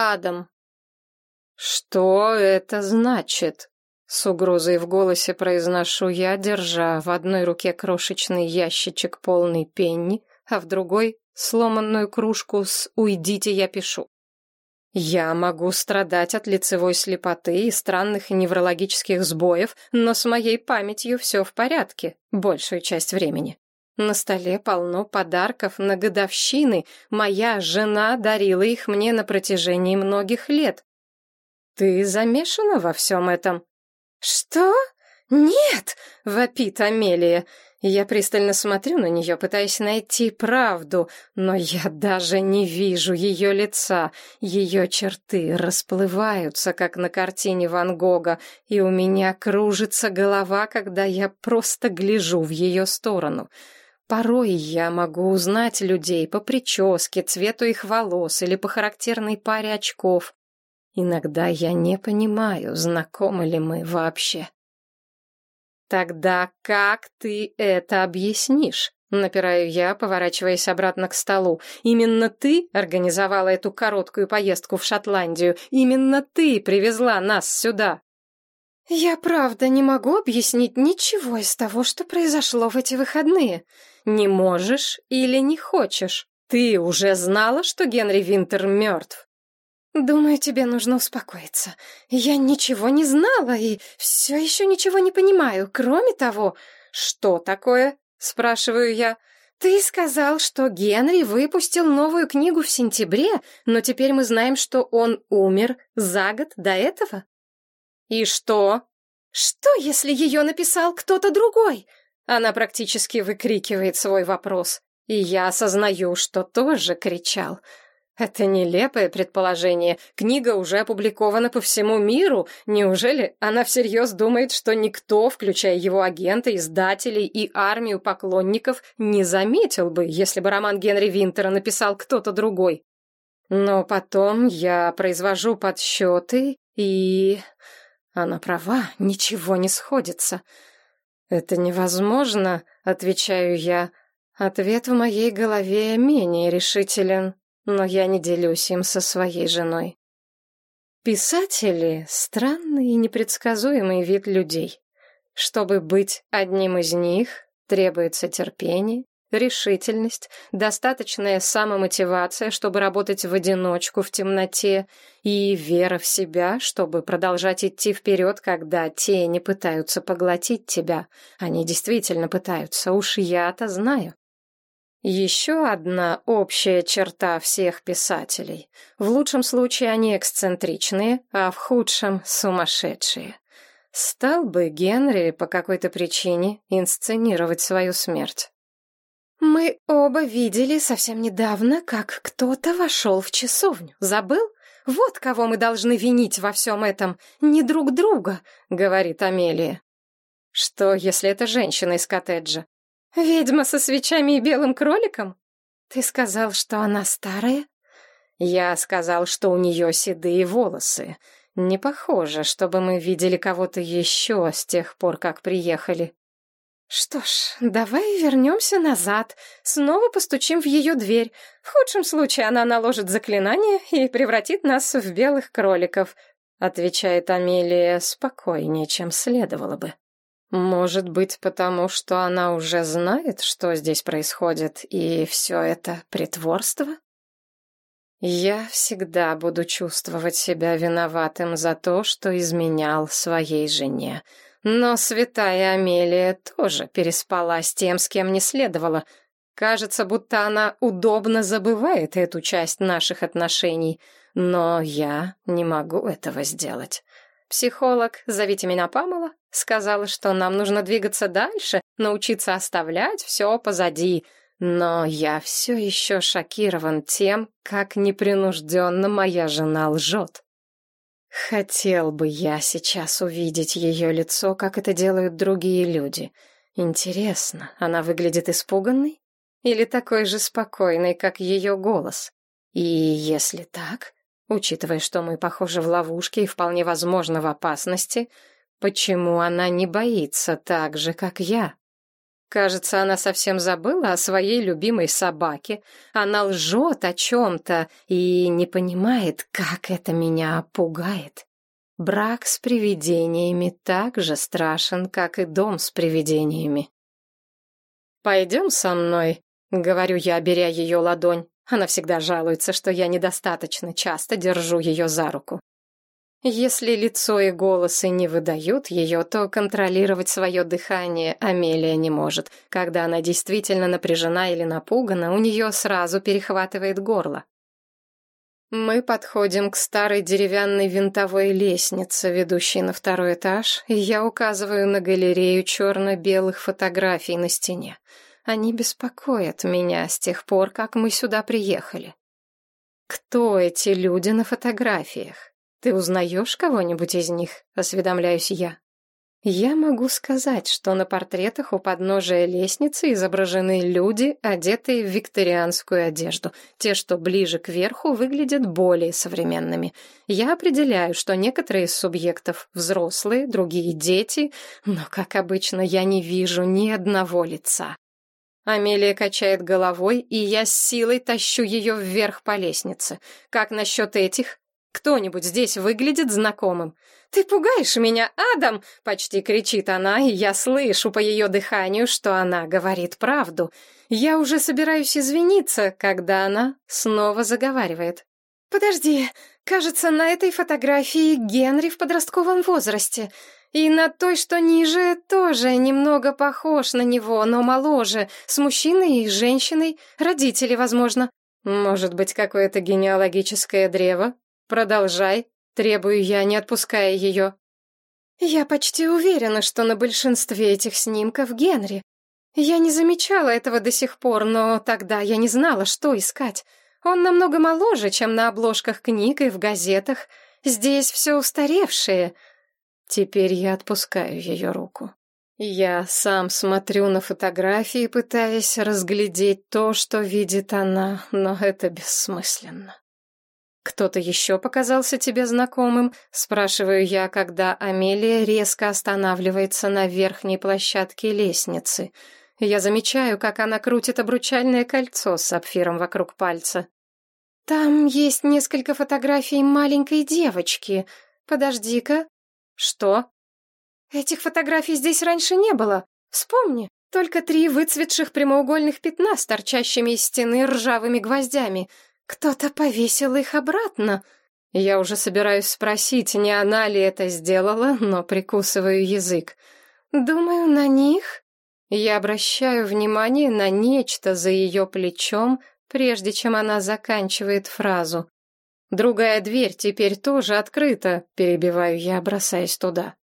Адам. «Что это значит?» С угрозой в голосе произношу я, держа в одной руке крошечный ящичек полный пенни, а в другой — сломанную кружку с «Уйдите, я пишу». Я могу страдать от лицевой слепоты и странных неврологических сбоев, но с моей памятью все в порядке, большую часть времени. На столе полно подарков на годовщины, моя жена дарила их мне на протяжении многих лет. Ты замешана во всем этом? Что? Нет! — вопит Амелия. Я пристально смотрю на нее, пытаясь найти правду, но я даже не вижу ее лица. Ее черты расплываются, как на картине Ван Гога, и у меня кружится голова, когда я просто гляжу в ее сторону. Порой я могу узнать людей по прическе, цвету их волос или по характерной паре очков. Иногда я не понимаю, знакомы ли мы вообще. «Тогда как ты это объяснишь?» Напираю я, поворачиваясь обратно к столу. «Именно ты организовала эту короткую поездку в Шотландию. Именно ты привезла нас сюда». «Я правда не могу объяснить ничего из того, что произошло в эти выходные. Не можешь или не хочешь? Ты уже знала, что Генри Винтер мертв?» «Думаю, тебе нужно успокоиться. Я ничего не знала и все еще ничего не понимаю. Кроме того, что такое?» — спрашиваю я. «Ты сказал, что Генри выпустил новую книгу в сентябре, но теперь мы знаем, что он умер за год до этого». «И что?» «Что, если ее написал кто-то другой?» Она практически выкрикивает свой вопрос. И я осознаю, что тоже кричал. Это нелепое предположение. Книга уже опубликована по всему миру. Неужели она всерьез думает, что никто, включая его агента, издателей и армию поклонников, не заметил бы, если бы роман Генри Винтера написал кто-то другой? Но потом я произвожу подсчеты, и... Она права, ничего не сходится. «Это невозможно», — отвечаю я. Ответ в моей голове менее решителен но я не делюсь им со своей женой. Писатели — странный и непредсказуемый вид людей. Чтобы быть одним из них, требуется терпение, решительность, достаточная самомотивация, чтобы работать в одиночку в темноте, и вера в себя, чтобы продолжать идти вперед, когда тени пытаются поглотить тебя. Они действительно пытаются, уж я-то знаю. Еще одна общая черта всех писателей. В лучшем случае они эксцентричные, а в худшем — сумасшедшие. Стал бы Генри по какой-то причине инсценировать свою смерть. «Мы оба видели совсем недавно, как кто-то вошел в часовню. Забыл? Вот кого мы должны винить во всем этом, не друг друга», — говорит Амелия. «Что, если это женщина из коттеджа? «Ведьма со свечами и белым кроликом? Ты сказал, что она старая?» «Я сказал, что у нее седые волосы. Не похоже, чтобы мы видели кого-то еще с тех пор, как приехали». «Что ж, давай вернемся назад, снова постучим в ее дверь. В худшем случае она наложит заклинание и превратит нас в белых кроликов», отвечает Амелия спокойнее, чем следовало бы. Может быть, потому что она уже знает, что здесь происходит, и все это притворство? Я всегда буду чувствовать себя виноватым за то, что изменял своей жене. Но святая Амелия тоже переспала с тем, с кем не следовало. Кажется, будто она удобно забывает эту часть наших отношений, но я не могу этого сделать. Психолог, зовите меня Памела, сказала, что нам нужно двигаться дальше, научиться оставлять все позади. Но я все еще шокирован тем, как непринужденно моя жена лжет. Хотел бы я сейчас увидеть ее лицо, как это делают другие люди. Интересно, она выглядит испуганной? Или такой же спокойной, как ее голос? И если так, Учитывая, что мы, похожи в ловушке и вполне возможно в опасности, почему она не боится так же, как я? Кажется, она совсем забыла о своей любимой собаке. Она лжет о чем-то и не понимает, как это меня пугает. Брак с привидениями так же страшен, как и дом с привидениями. «Пойдем со мной», — говорю я, беря ее ладонь. Она всегда жалуется, что я недостаточно часто держу ее за руку. Если лицо и голосы не выдают ее, то контролировать свое дыхание Амелия не может. Когда она действительно напряжена или напугана, у нее сразу перехватывает горло. Мы подходим к старой деревянной винтовой лестнице, ведущей на второй этаж, и я указываю на галерею черно-белых фотографий на стене. Они беспокоят меня с тех пор, как мы сюда приехали. Кто эти люди на фотографиях? «Ты узнаешь кого-нибудь из них?» — осведомляюсь я. Я могу сказать, что на портретах у подножия лестницы изображены люди, одетые в викторианскую одежду. Те, что ближе к верху, выглядят более современными. Я определяю, что некоторые из субъектов взрослые, другие дети, но, как обычно, я не вижу ни одного лица. Амелия качает головой, и я с силой тащу ее вверх по лестнице. Как насчет этих? Кто-нибудь здесь выглядит знакомым? «Ты пугаешь меня, Адам!» — почти кричит она, и я слышу по ее дыханию, что она говорит правду. Я уже собираюсь извиниться, когда она снова заговаривает. «Подожди, кажется, на этой фотографии Генри в подростковом возрасте. И на той, что ниже, тоже немного похож на него, но моложе, с мужчиной и женщиной, родители, возможно. Может быть, какое-то генеалогическое древо? Продолжай, требую я, не отпуская ее. Я почти уверена, что на большинстве этих снимков Генри. Я не замечала этого до сих пор, но тогда я не знала, что искать. Он намного моложе, чем на обложках книг и в газетах. Здесь все устаревшее. Теперь я отпускаю ее руку. Я сам смотрю на фотографии, пытаясь разглядеть то, что видит она, но это бессмысленно. «Кто-то еще показался тебе знакомым?» — спрашиваю я, когда Амелия резко останавливается на верхней площадке лестницы. Я замечаю, как она крутит обручальное кольцо с сапфиром вокруг пальца. «Там есть несколько фотографий маленькой девочки. Подожди-ка». «Что?» «Этих фотографий здесь раньше не было. Вспомни, только три выцветших прямоугольных пятна с торчащими из стены ржавыми гвоздями. Кто-то повесил их обратно. Я уже собираюсь спросить, не она ли это сделала, но прикусываю язык. Думаю, на них. Я обращаю внимание на нечто за ее плечом, прежде чем она заканчивает фразу. Другая дверь теперь тоже открыта, перебиваю я, бросаясь туда.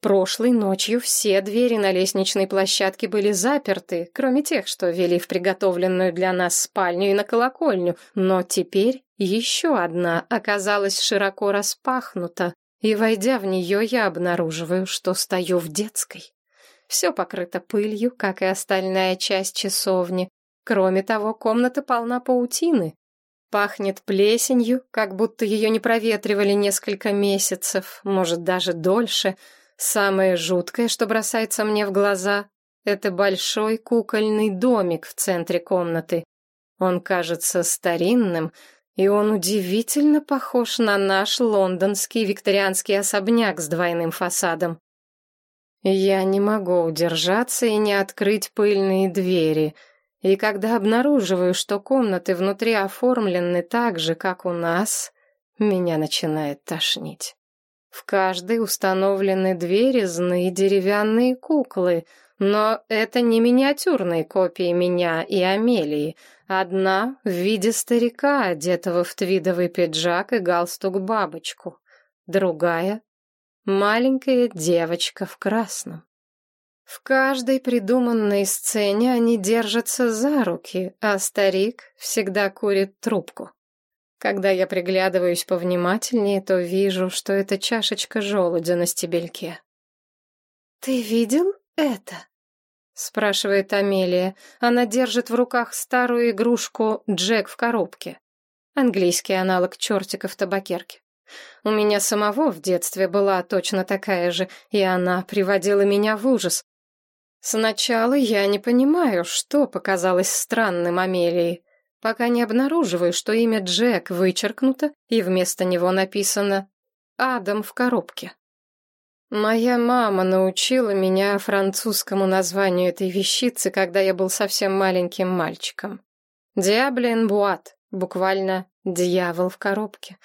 Прошлой ночью все двери на лестничной площадке были заперты, кроме тех, что вели в приготовленную для нас спальню и на колокольню, но теперь еще одна оказалась широко распахнута, и, войдя в нее, я обнаруживаю, что стою в детской. Все покрыто пылью, как и остальная часть часовни. Кроме того, комната полна паутины. Пахнет плесенью, как будто ее не проветривали несколько месяцев, может, даже дольше — Самое жуткое, что бросается мне в глаза, это большой кукольный домик в центре комнаты. Он кажется старинным, и он удивительно похож на наш лондонский викторианский особняк с двойным фасадом. Я не могу удержаться и не открыть пыльные двери, и когда обнаруживаю, что комнаты внутри оформлены так же, как у нас, меня начинает тошнить. В каждой установлены две резные деревянные куклы, но это не миниатюрные копии меня и Амелии. Одна в виде старика, одетого в твидовый пиджак и галстук-бабочку. Другая — маленькая девочка в красном. В каждой придуманной сцене они держатся за руки, а старик всегда курит трубку. Когда я приглядываюсь повнимательнее, то вижу, что это чашечка желудя на стебельке. «Ты видел это?» — спрашивает Амелия. Она держит в руках старую игрушку «Джек в коробке». Английский аналог чертика в табакерке. У меня самого в детстве была точно такая же, и она приводила меня в ужас. Сначала я не понимаю, что показалось странным Амелии, пока не обнаруживаю, что имя Джек вычеркнуто, и вместо него написано «Адам в коробке». Моя мама научила меня французскому названию этой вещицы, когда я был совсем маленьким мальчиком. «Диаблен буат», буквально «дьявол в коробке».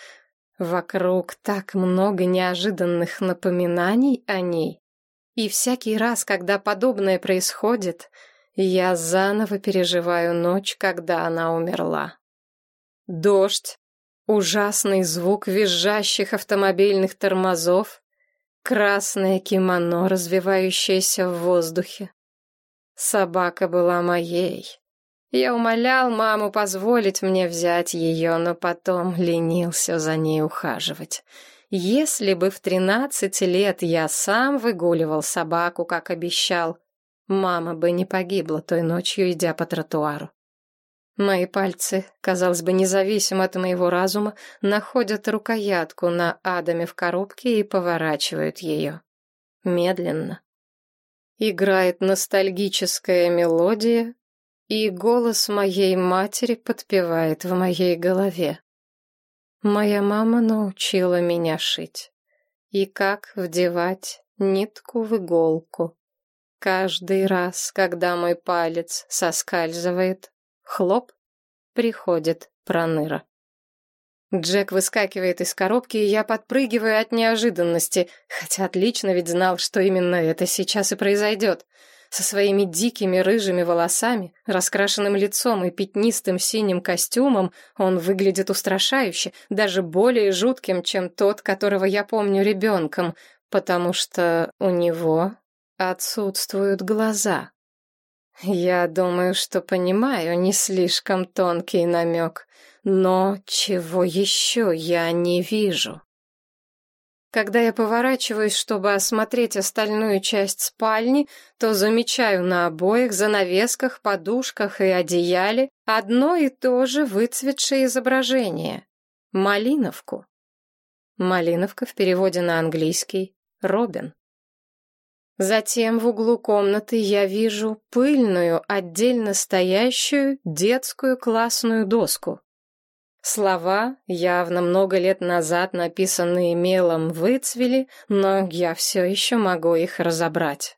Вокруг так много неожиданных напоминаний о ней. И всякий раз, когда подобное происходит, я заново переживаю ночь, когда она умерла. Дождь, ужасный звук визжащих автомобильных тормозов, красное кимоно, развивающееся в воздухе. Собака была моей. Я умолял маму позволить мне взять ее, но потом ленился за ней ухаживать. Если бы в тринадцать лет я сам выгуливал собаку, как обещал, мама бы не погибла той ночью, идя по тротуару. Мои пальцы, казалось бы, независимо от моего разума, находят рукоятку на Адаме в коробке и поворачивают ее. Медленно. Играет ностальгическая мелодия, и голос моей матери подпевает в моей голове. Моя мама научила меня шить. И как вдевать нитку в иголку. Каждый раз, когда мой палец соскальзывает, Хлоп, приходит проныра. Джек выскакивает из коробки, и я подпрыгиваю от неожиданности, хотя отлично ведь знал, что именно это сейчас и произойдет. Со своими дикими рыжими волосами, раскрашенным лицом и пятнистым синим костюмом он выглядит устрашающе, даже более жутким, чем тот, которого я помню ребенком, потому что у него отсутствуют глаза. Я думаю, что понимаю не слишком тонкий намек, но чего еще я не вижу? Когда я поворачиваюсь, чтобы осмотреть остальную часть спальни, то замечаю на обоих, занавесках, подушках и одеяле одно и то же выцветшее изображение — малиновку. Малиновка в переводе на английский — Робин. Затем в углу комнаты я вижу пыльную, отдельно стоящую детскую классную доску. Слова, явно много лет назад написанные мелом, выцвели, но я все еще могу их разобрать.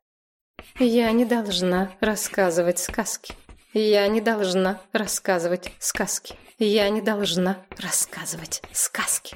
Я не должна рассказывать сказки. Я не должна рассказывать сказки. Я не должна рассказывать сказки.